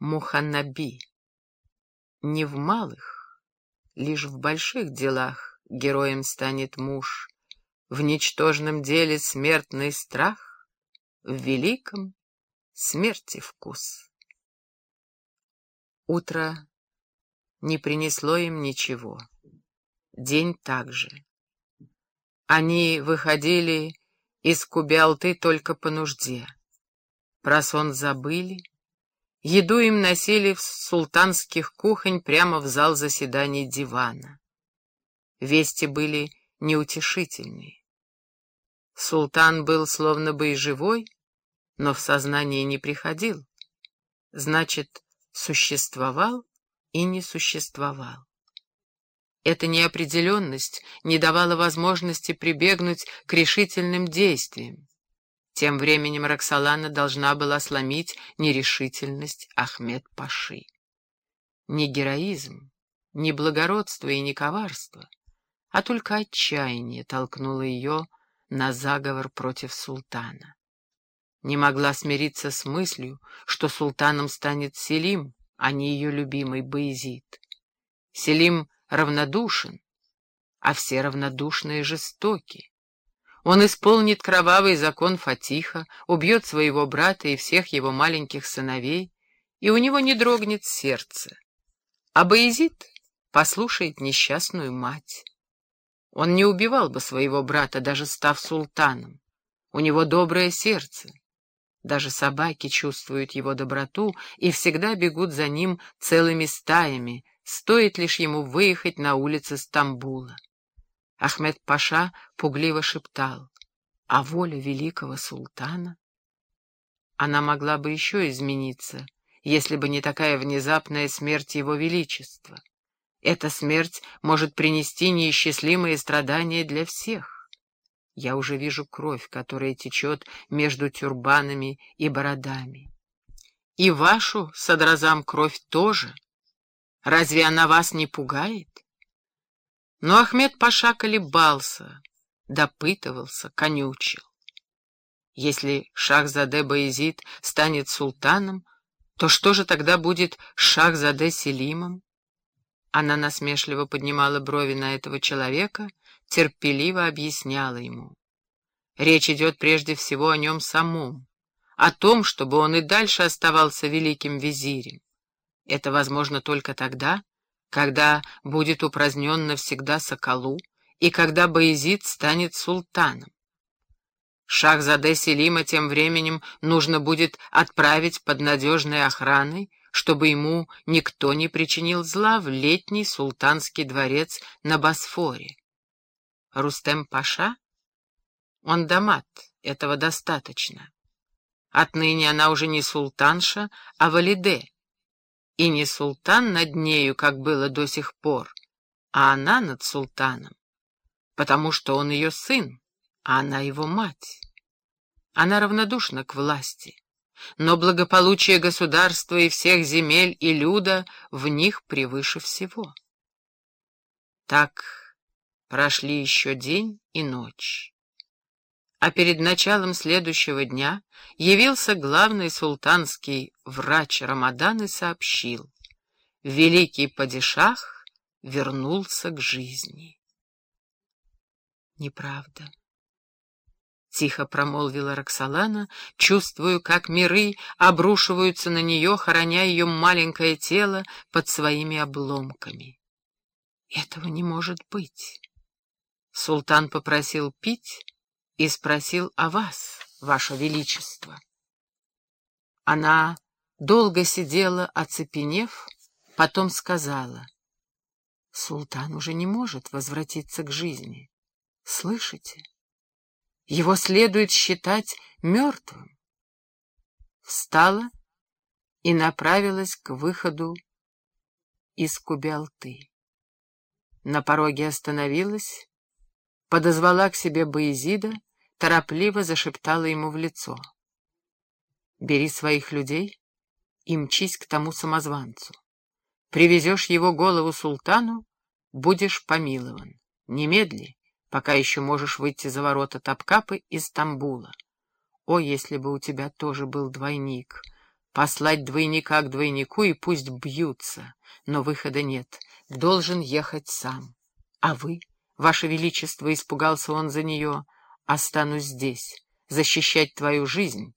Муханнаби. Не в малых, лишь в больших делах героем станет муж. В ничтожном деле смертный страх, в великом смерти вкус. Утро не принесло им ничего. День также. Они выходили из Кубиалты только по нужде. Про сон забыли, Еду им носили в султанских кухонь прямо в зал заседаний дивана. Вести были неутешительные. Султан был словно бы и живой, но в сознание не приходил. Значит, существовал и не существовал. Эта неопределенность не давала возможности прибегнуть к решительным действиям. Тем временем Роксолана должна была сломить нерешительность Ахмед-Паши. Не героизм, не благородство и не коварство, а только отчаяние толкнуло ее на заговор против султана. Не могла смириться с мыслью, что султаном станет Селим, а не ее любимый Баизид. Селим равнодушен, а все равнодушные жестоки. Он исполнит кровавый закон Фатиха, убьет своего брата и всех его маленьких сыновей, и у него не дрогнет сердце. А Боязид послушает несчастную мать. Он не убивал бы своего брата, даже став султаном. У него доброе сердце. Даже собаки чувствуют его доброту и всегда бегут за ним целыми стаями, стоит лишь ему выехать на улицы Стамбула. Ахмед Паша пугливо шептал, а воля великого султана? Она могла бы еще измениться, если бы не такая внезапная смерть его величества. Эта смерть может принести неисчислимые страдания для всех. Я уже вижу кровь, которая течет между тюрбанами и бородами. И вашу, садразам, кровь тоже. Разве она вас не пугает? Но Ахмед Паша колебался, допытывался, конючил. Если Шахзаде Баязид станет султаном, то что же тогда будет Шахзаде Селимом? Она насмешливо поднимала брови на этого человека, терпеливо объясняла ему. Речь идет прежде всего о нем самом, о том, чтобы он и дальше оставался великим визирем. Это возможно только тогда, когда будет упразднен навсегда Соколу и когда Баязид станет султаном. Шахзаде Селима тем временем нужно будет отправить под надежной охраной, чтобы ему никто не причинил зла в летний султанский дворец на Босфоре. Рустем Паша? Он дамат, этого достаточно. Отныне она уже не султанша, а валиде и не султан над нею, как было до сих пор, а она над султаном, потому что он ее сын, а она его мать. Она равнодушна к власти, но благополучие государства и всех земель и люда в них превыше всего. Так прошли еще день и ночь а перед началом следующего дня явился главный султанский врач Рамадан и сообщил, великий падишах вернулся к жизни. Неправда. Тихо промолвила Роксолана, чувствуя, как миры обрушиваются на нее, хороня ее маленькое тело под своими обломками. Этого не может быть. Султан попросил пить, и спросил о вас, ваше величество. Она долго сидела, оцепенев, потом сказала, «Султан уже не может возвратиться к жизни. Слышите? Его следует считать мертвым». Встала и направилась к выходу из Кубялты. На пороге остановилась, подозвала к себе Боязида торопливо зашептала ему в лицо. «Бери своих людей и мчись к тому самозванцу. Привезешь его голову султану, будешь помилован. Немедли, пока еще можешь выйти за ворота Топкапы из Стамбула. О, если бы у тебя тоже был двойник!» послать двойника к двойнику и пусть бьются, но выхода нет, должен ехать сам. А вы, ваше величество, испугался он за нее, останусь здесь, защищать твою жизнь